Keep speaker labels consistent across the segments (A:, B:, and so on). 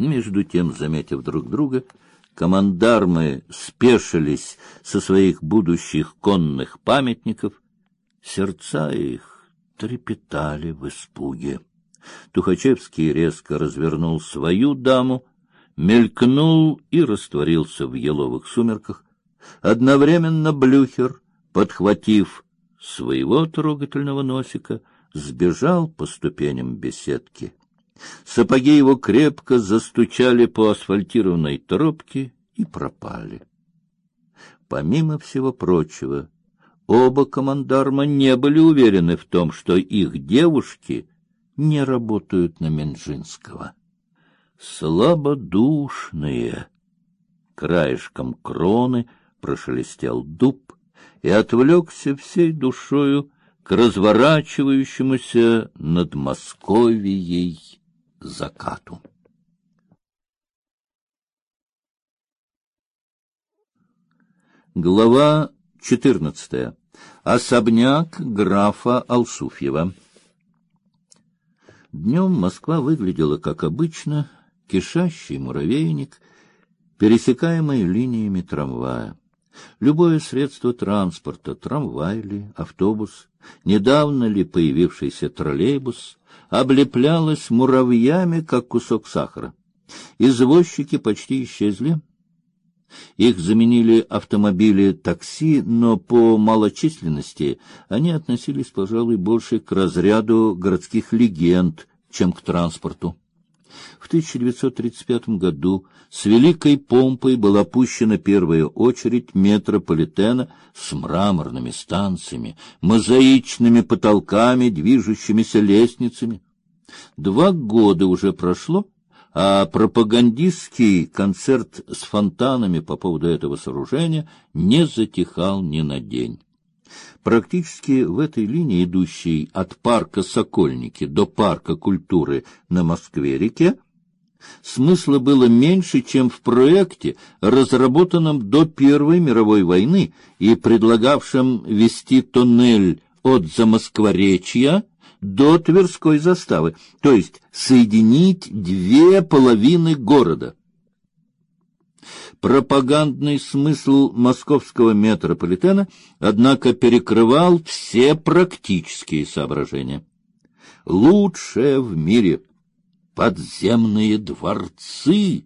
A: Между тем, заметив друг друга, командармы спешились со своих будущих конных памятников, сердца их трепетали в испуге. Тухачевский резко развернул свою даму, мелькнул и растворился в еловых сумерках. Одновременно Блюхер, подхватив своего трогательного носика, сбежал по ступеням беседки. Сапоги его крепко застучали по асфальтированной тропке и пропали. Помимо всего прочего, оба командарма не были уверены в том, что их девушки не работают на Менжинского. Слабодушные. Краешком кроны прошелестел дуб и отвлекся всей душою к разворачивающемуся над Московией закату. Глава четырнадцатая. Особняк графа Алсуфьева. Днем Москва выглядела как обычно, кишащий муравейник, пересекаемый линиями трамвая. Любое средство транспорта, трамвай ли, автобус, недавно ли появившийся троллейбус, облеплялась муравьями, как кусок сахара. Извозчики почти исчезли. Их заменили автомобили такси, но по малочисленности они относились, пожалуй, больше к разряду городских легенд, чем к транспорту. В 1935 году с великой помпой была пущена первая очередь метрополитена с мраморными станциями, мозаичными потолками, движущимися лестницами. Два года уже прошло, а пропагандистский концерт с фонтанами по поводу этого сооружения не затихал ни на день. Практически в этой линии, идущей от парка Сокольники до парка культуры на Москве-реке, смысла было меньше, чем в проекте, разработанном до Первой мировой войны и предлагавшем вести тоннель от Замоскворечья до Тверской заставы, то есть соединить две половины города. Пропагандный смысл московского метрополитена, однако, перекрывал все практические соображения. Лучшее в мире подземные дворцы,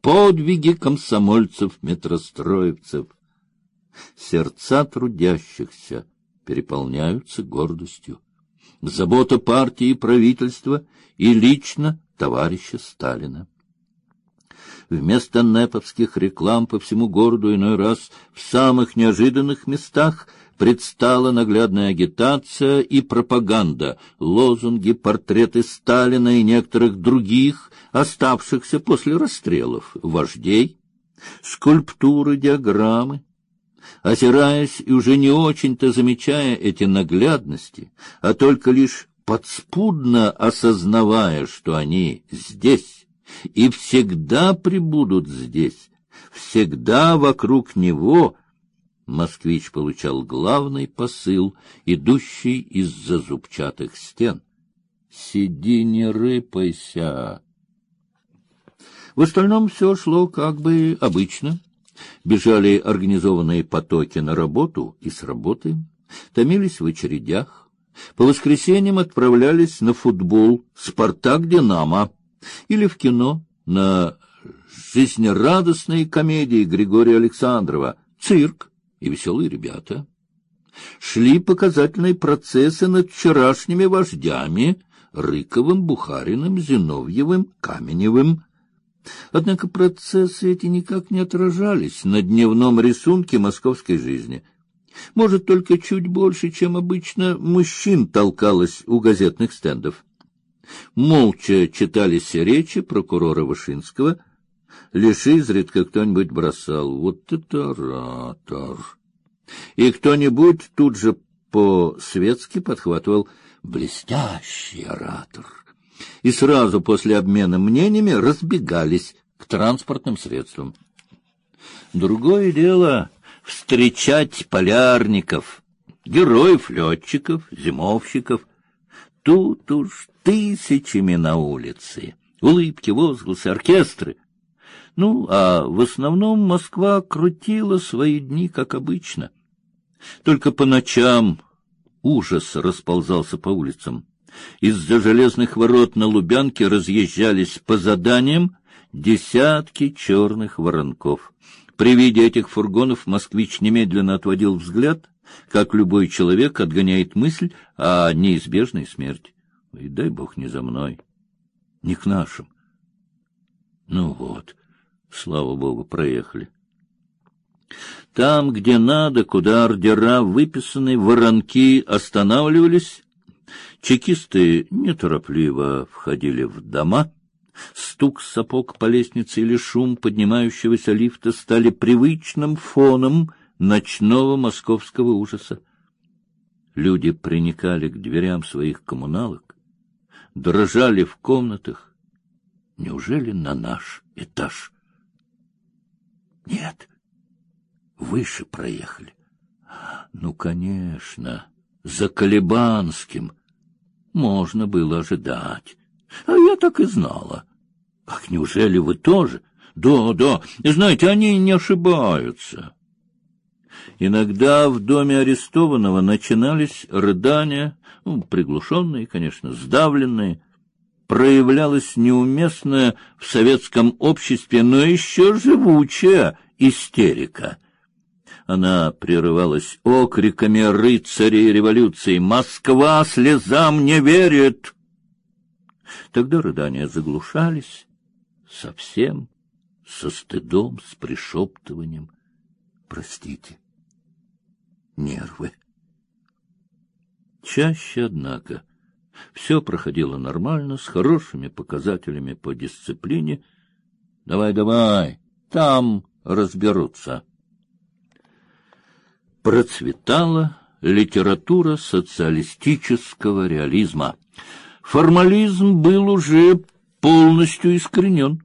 A: подвиги комсомольцев-метростроевцев. Сердца трудящихся переполняются гордостью. Забота партии и правительства и лично товарища Сталина. Вместо неповских реклам по всему городу иной раз в самых неожиданных местах предстала наглядная агитация и пропаганда, лозунги, портреты Сталина и некоторых других, оставшихся после расстрелов, вождей, скульптуры, диаграммы. Озираясь и уже не очень-то замечая эти наглядности, а только лишь подспудно осознавая, что они здесь, и всегда прибудут здесь, всегда вокруг него. Москвич получал главный посыл, идущий из-за зубчатых стен. Сиди, не рыпайся. В остальном все шло как бы обычно. Бежали организованные потоки на работу и с работы, томились в очередях. По воскресеньям отправлялись на футбол «Спартак-Динамо» или в кино на жизнерадостные комедии Григория Александрова, цирк и веселые ребята. Шли показательные процессы над вчерашними вождями Рыковым, Бухариным, Зиновьевым, Каменевым. Однако процессы эти никак не отражались на дневном рисунке московской жизни. Может, только чуть больше, чем обычно, мужчин толкалось у газетных стендов. Молча читались речи прокурора Вышинского. Лишь изредка кто-нибудь бросал «Вот это оратор!» И кто-нибудь тут же по-светски подхватывал «Блестящий оратор!» И сразу после обмена мнениями разбегались к транспортным средствам. Другое дело — встречать полярников, героев-летчиков, зимовщиков. Тут уж тысячами на улице, улыбки, возгласы, оркестры. Ну, а в основном Москва крутила свои дни, как обычно. Только по ночам ужас расползался по улицам. Из-за железных ворот на Лубянке разъезжались по заданиям десятки черных воронков. При виде этих фургонов москвич немедленно отводил взгляд, как любой человек отгоняет мысль о неизбежной смерти. И дай бог не за мной, не к нашим. Ну вот, слава богу, проехали. Там, где надо, куда ордера выписаны, воронки останавливались, чекисты неторопливо входили в дома, стук сапог по лестнице или шум поднимающегося лифта стали привычным фоном ночного московского ужаса. Люди приникали к дверям своих коммуналок, дрожали в комнатах. Неужели на наш этаж? Нет, выше проехали. Ну, конечно, за Колебанским можно было ожидать. А я так и знала. Как неужели вы тоже? Да, да, знаете, они не ошибаются. Иногда в доме арестованного начинались рыдания, ну, приглушенные, конечно, сдавленные. Проявлялась неуместная в советском обществе, но еще живучая истерика. Она прерывалась окриками рыцарей революции «Москва слезам не верит!» Тогда рыдания заглушались совсем, со стыдом, с пришептыванием. Простите, нервы. Чаще, однако, все проходило нормально, с хорошими показателями по дисциплине. Давай, давай, там разберутся. Процветала литература социалистического реализма формализм был уже полностью искоренен.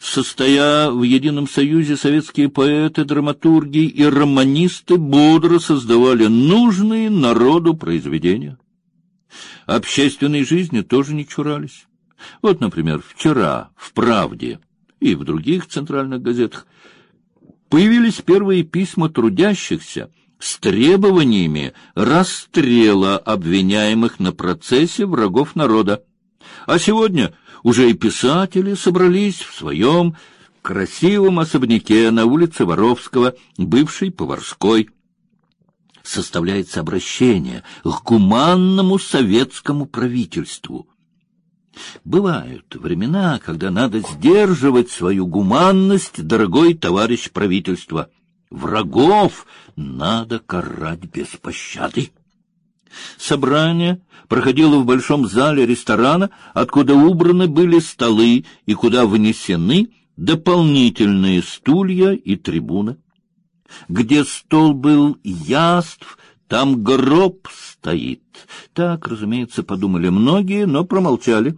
A: Состоя в едином союзе, советские поэты, драматурги и романисты бодро создавали нужные народу произведения. Общественной жизни тоже не чурались. Вот, например, вчера в «Правде» и в других центральных газетах появились первые письма трудящихся, с требованиями расстрела обвиняемых на процессе врагов народа. А сегодня уже и писатели собрались в своем красивом особняке на улице Воровского, бывшей Поварской. Составляется обращение к гуманному советскому правительству. Бывают времена, когда надо сдерживать свою гуманность, дорогой товарищ правительства. Врагов надо карать без пощады. Собрание проходило в большом зале ресторана, откуда убраны были столы и куда внесены дополнительные стулья и трибуны. Где стол был яств, там гроб стоит. Так, разумеется, подумали многие, но промолчали.